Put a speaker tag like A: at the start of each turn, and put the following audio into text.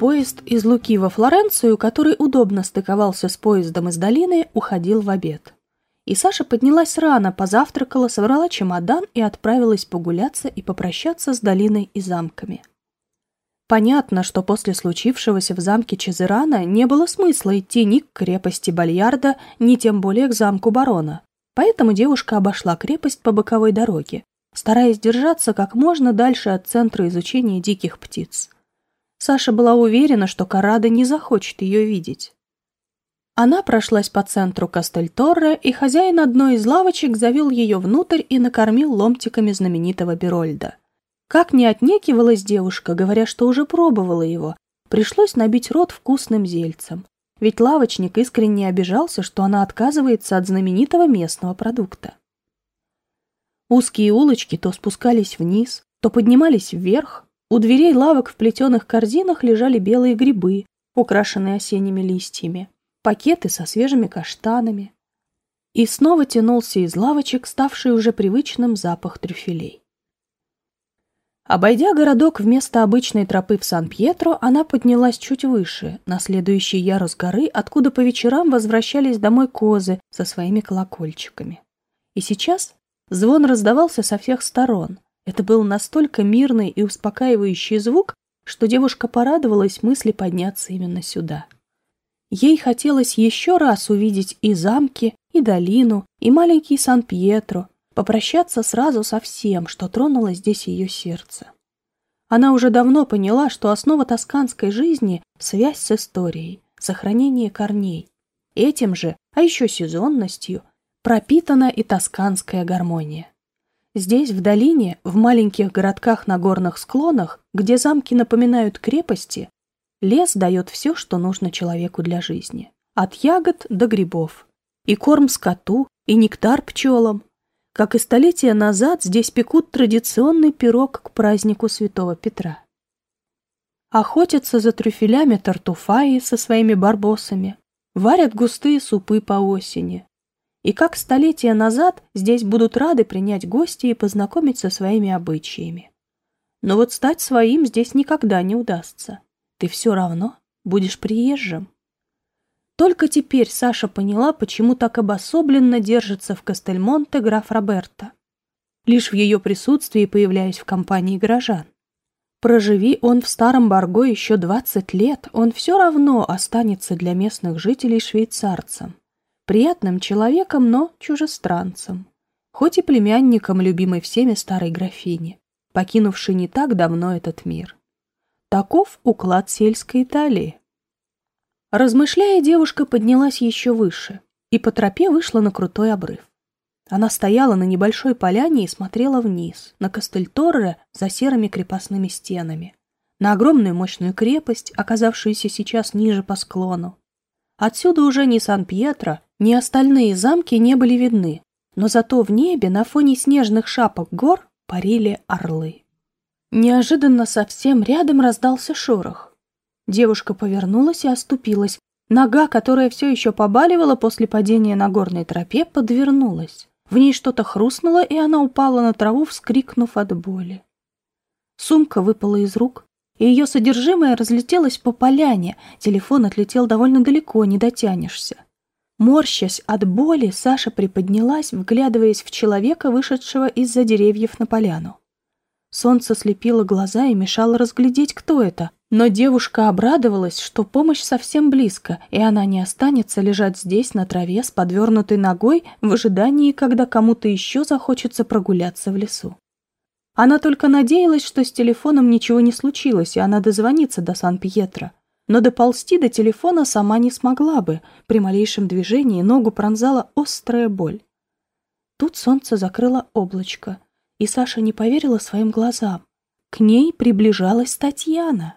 A: Поезд из Луки во Флоренцию, который удобно стыковался с поездом из долины, уходил в обед. И Саша поднялась рано, позавтракала, собрала чемодан и отправилась погуляться и попрощаться с долиной и замками. Понятно, что после случившегося в замке Чезерана не было смысла идти ни к крепости Бальярда, ни тем более к замку барона. Поэтому девушка обошла крепость по боковой дороге, стараясь держаться как можно дальше от центра изучения диких птиц. Саша была уверена, что Карада не захочет ее видеть. Она прошлась по центру Кастельторре, и хозяин одной из лавочек завел ее внутрь и накормил ломтиками знаменитого Берольда. Как не отнекивалась девушка, говоря, что уже пробовала его, пришлось набить рот вкусным зельцем. Ведь лавочник искренне обижался, что она отказывается от знаменитого местного продукта. Узкие улочки то спускались вниз, то поднимались вверх, у дверей лавок в плетеных корзинах лежали белые грибы, украшенные осенними листьями, пакеты со свежими каштанами. И снова тянулся из лавочек, ставший уже привычным запах трюфелей. Обойдя городок вместо обычной тропы в Сан-Пьетро, она поднялась чуть выше, на следующий ярус горы, откуда по вечерам возвращались домой козы со своими колокольчиками. И сейчас звон раздавался со всех сторон, это был настолько мирный и успокаивающий звук, что девушка порадовалась мысли подняться именно сюда. Ей хотелось еще раз увидеть и замки, и долину, и маленький Сан-Пьетро, попрощаться сразу со всем, что тронуло здесь ее сердце. Она уже давно поняла, что основа тосканской жизни — связь с историей, сохранение корней. Этим же, а еще сезонностью, пропитана и тосканская гармония. Здесь, в долине, в маленьких городках на горных склонах, где замки напоминают крепости, лес дает все, что нужно человеку для жизни. От ягод до грибов. И корм скоту, и нектар пчелам. Как и столетия назад, здесь пекут традиционный пирог к празднику Святого Петра. Охотятся за трюфелями тартуфаи со своими барбосами, варят густые супы по осени, и как столетия назад здесь будут рады принять гостей и познакомить со своими обычаями. Но вот стать своим здесь никогда не удастся. Ты все равно будешь приезжим. Только теперь Саша поняла, почему так обособленно держится в Кастельмонте граф Роберто. Лишь в ее присутствии появляюсь в компании горожан. Проживи он в старом Барго еще двадцать лет, он все равно останется для местных жителей швейцарцем приятным человеком, но чужестранцем, хоть и племянником любимой всеми старой графини, покинувшей не так давно этот мир. Таков уклад сельской Италии. Размышляя, девушка поднялась еще выше и по тропе вышла на крутой обрыв. Она стояла на небольшой поляне и смотрела вниз, на Кастельторре за серыми крепостными стенами, на огромную мощную крепость, оказавшуюся сейчас ниже по склону. Отсюда уже не Сан-Пьетро, ни остальные замки не были видны, но зато в небе на фоне снежных шапок гор парили орлы. Неожиданно совсем рядом раздался шорох. Девушка повернулась и оступилась. Нога, которая все еще побаливала после падения на горной тропе, подвернулась. В ней что-то хрустнуло, и она упала на траву, вскрикнув от боли. Сумка выпала из рук, и ее содержимое разлетелось по поляне. Телефон отлетел довольно далеко, не дотянешься. Морщась от боли, Саша приподнялась, вглядываясь в человека, вышедшего из-за деревьев на поляну. Солнце слепило глаза и мешало разглядеть, кто это, но девушка обрадовалась, что помощь совсем близко, и она не останется лежать здесь на траве с подвернутой ногой в ожидании, когда кому-то еще захочется прогуляться в лесу. Она только надеялась, что с телефоном ничего не случилось, и она дозвонится до Сан-Пьетро но доползти до телефона сама не смогла бы. При малейшем движении ногу пронзала острая боль. Тут солнце закрыло облачко, и Саша не поверила своим глазам. К ней приближалась Татьяна.